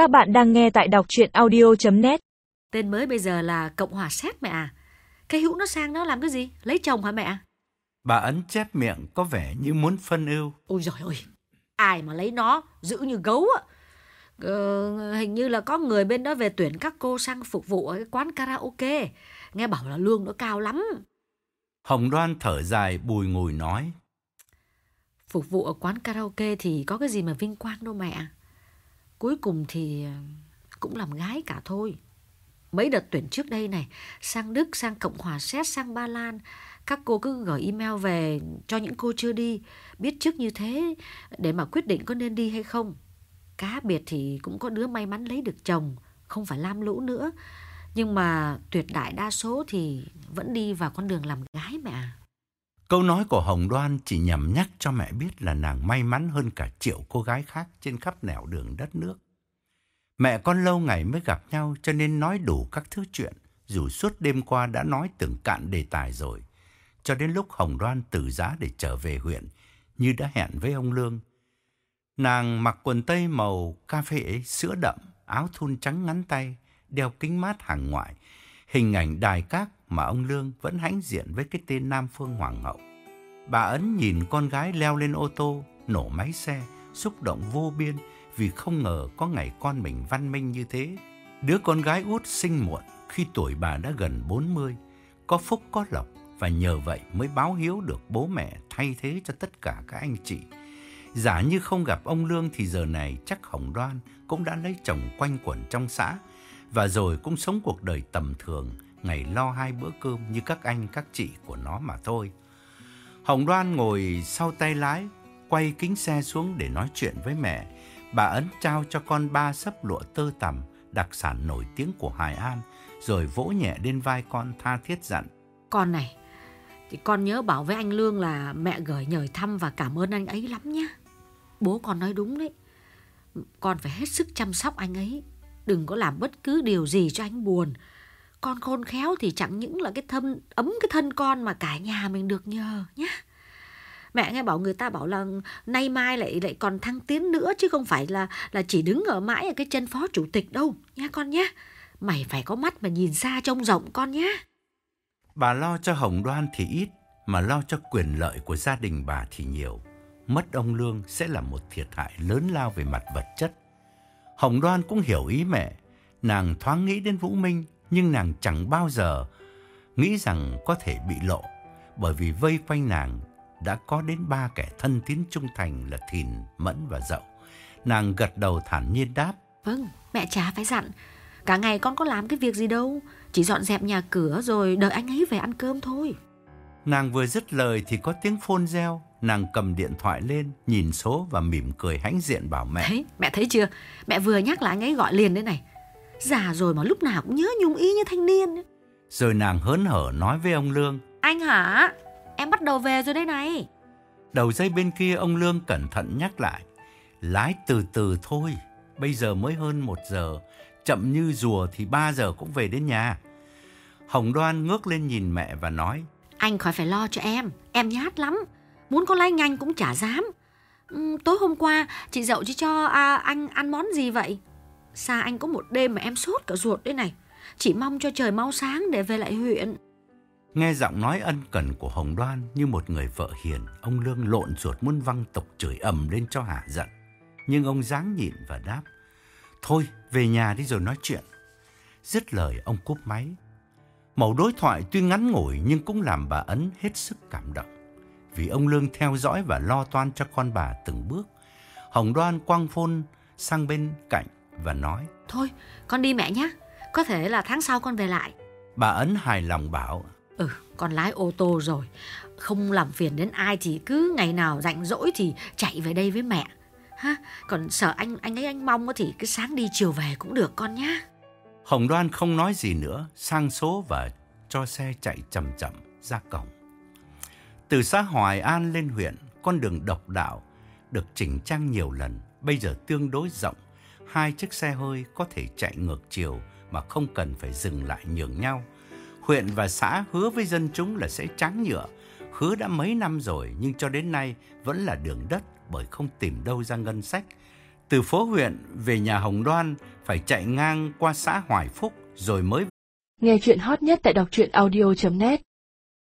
Các bạn đang nghe tại đọc chuyện audio.net Tên mới bây giờ là Cộng hòa Séc mẹ à. Cái hữu nó sang nó làm cái gì? Lấy chồng hả mẹ? Bà ấn chép miệng có vẻ như muốn phân ưu. Ôi giời ơi, ai mà lấy nó giữ như gấu á. Ờ, hình như là có người bên đó về tuyển các cô sang phục vụ ở cái quán karaoke. Nghe bảo là lương nó cao lắm. Hồng Đoan thở dài bùi ngùi nói. Phục vụ ở quán karaoke thì có cái gì mà vinh quang đâu mẹ. Cuối cùng thì ờ, cũng làm gái cả thôi. Mấy đợt tuyển trước đây này, sang Đức, sang Cộng hòa Séc, sang Ba Lan, các cô cứ gửi email về cho những cô chưa đi, biết trước như thế để mà quyết định có nên đi hay không. Cá biệt thì cũng có đứa may mắn lấy được chồng, không phải lam lũ nữa. Nhưng mà tuyệt đại đa số thì vẫn đi vào con đường làm gái mẹ à. Câu nói của Hồng Đoan chỉ nhằm nhắc cho mẹ biết là nàng may mắn hơn cả triệu cô gái khác trên khắp nẻo đường đất nước. Mẹ con lâu ngày mới gặp nhau cho nên nói đủ các thứ chuyện, dù suốt đêm qua đã nói từng cạn đề tài rồi. Cho đến lúc Hồng Đoan từ giá để trở về huyện, như đã hẹn với ông Lương. Nàng mặc quần tây màu cà phê sữa đậm, áo thun trắng ngắn tay, đeo kính mát hàng ngoại, hình ảnh đài các mà ông Lương vẫn hãnh diện với cái tên Nam Phương Hoàng hậu. Bà Ấn nhìn con gái leo lên ô tô, nổ máy xe, xúc động vô biên vì không ngờ có ngày con mình văn minh như thế. Đứa con gái út sinh muộn khi tuổi bà đã gần 40, có phúc có lộc và nhờ vậy mới báo hiếu được bố mẹ thay thế cho tất cả các anh chị. Giả như không gặp ông Lương thì giờ này chắc Hồng Đoan cũng đã lấy chồng quanh quẩn trong xã và rồi cũng sống cuộc đời tầm thường, ngày lo hai bữa cơm như các anh các chị của nó mà thôi. Hồng Đoan ngồi sau tay lái, quay kính xe xuống để nói chuyện với mẹ. Bà Ấn trao cho con ba sấp lụa tơ tằm, đặc sản nổi tiếng của Hải An, rồi vỗ nhẹ lên vai con tha thiết dặn. Con này, thì con nhớ bảo với anh Lương là mẹ gửi nhờ thăm và cảm ơn anh ấy lắm nhé. Bố con nói đúng đấy. Con phải hết sức chăm sóc anh ấy. Đừng có làm bất cứ điều gì cho anh buồn. Con khôn khéo thì chẳng những là cái thân ấm cái thân con mà cả nhà mình được nhờ nhá Mẹ nghe bảo người ta bảo là nay mai lại lại còn thăng tiến nữa chứ không phải là là chỉ đứng ở mãi ở cái chân phó chủ tịch đâu nha con nhé. Mày phải có mắt mà nhìn xa trông rộng con nhé. Bà lo cho Hồng Đoan thì ít, mà lo cho quyền lợi của gia đình bà thì nhiều. Mất ông Lương sẽ là một thiệt hại lớn lao về mặt vật chất. Hồng Đoan cũng hiểu ý mẹ, nàng thoáng nghĩ đến Vũ Minh, nhưng nàng chẳng bao giờ nghĩ rằng có thể bị lộ, bởi vì vây quanh nàng đã có đến ba kẻ thân tín trung thành là Thìn, Mẫn và Dậu. Nàng gật đầu thản nhiên đáp. Vâng, mẹ chả phải dặn. Cả ngày con có làm cái việc gì đâu, chỉ dọn dẹp nhà cửa rồi đợi anh ấy về ăn cơm thôi. Nàng vừa dứt lời thì có tiếng phôn reo, nàng cầm điện thoại lên, nhìn số và mỉm cười hãnh diện bảo mẹ. Đấy, mẹ thấy chưa? Mẹ vừa nhắc là anh ấy gọi liền đấy này. Già rồi mà lúc nào cũng nhớ nhung ý như thanh niên. Rồi nàng hớn hở nói với ông Lương. Anh hả? Em bắt đầu về rồi đây này. Đầu dây bên kia ông Lương cẩn thận nhắc lại. Lái từ từ thôi, bây giờ mới hơn một giờ. Chậm như rùa thì ba giờ cũng về đến nhà. Hồng Đoan ngước lên nhìn mẹ và nói. Anh khỏi phải lo cho em, em nhát lắm. Muốn có lay nhanh cũng chả dám. Ừm, tối hôm qua chị dậu chỉ cho à, anh ăn món gì vậy? Xa anh có một đêm mà em sốt cả ruột đây này. Chỉ mong cho trời mau sáng để về lại huyện. Nghe giọng nói ân cần của Hồng Đoan như một người vợ hiền, ông Lương lộn ruột muốn văng tục chửi ầm lên cho hả giận. Nhưng ông dáng nhịn và đáp, Thôi, về nhà đi rồi nói chuyện. Dứt lời ông cúp máy. Mẫu đối thoại tuy ngắn ngủi nhưng cũng làm bà Ấn hết sức cảm động. Vì ông Lương theo dõi và lo toan cho con bà từng bước. Hồng Đoan quang phôn sang bên cạnh và nói, Thôi, con đi mẹ nhé. Có thể là tháng sau con về lại. bà Ấn hài lòng bảo, Ừ, con lái ô tô rồi. Không làm phiền đến ai thì cứ ngày nào rảnh rỗi thì chạy về đây với mẹ. Ha, còn sợ anh anh ấy anh mong thì cứ sáng đi chiều về cũng được con nhá. Hồng Đoan không nói gì nữa, sang số và cho xe chạy chậm chậm ra cổng. Từ xã Hoài An lên huyện, con đường độc đạo được chỉnh trang nhiều lần, bây giờ tương đối rộng. Hai chiếc xe hơi có thể chạy ngược chiều mà không cần phải dừng lại nhường nhau. Huyện và xã hứa với dân chúng là sẽ tráng nhựa. Hứa đã mấy năm rồi nhưng cho đến nay vẫn là đường đất bởi không tìm đâu ra ngân sách. Từ phố huyện về nhà Hồng Đoan phải chạy ngang qua xã Hoài Phúc rồi mới Nghe chuyện hot nhất tại đọc truyện audio.net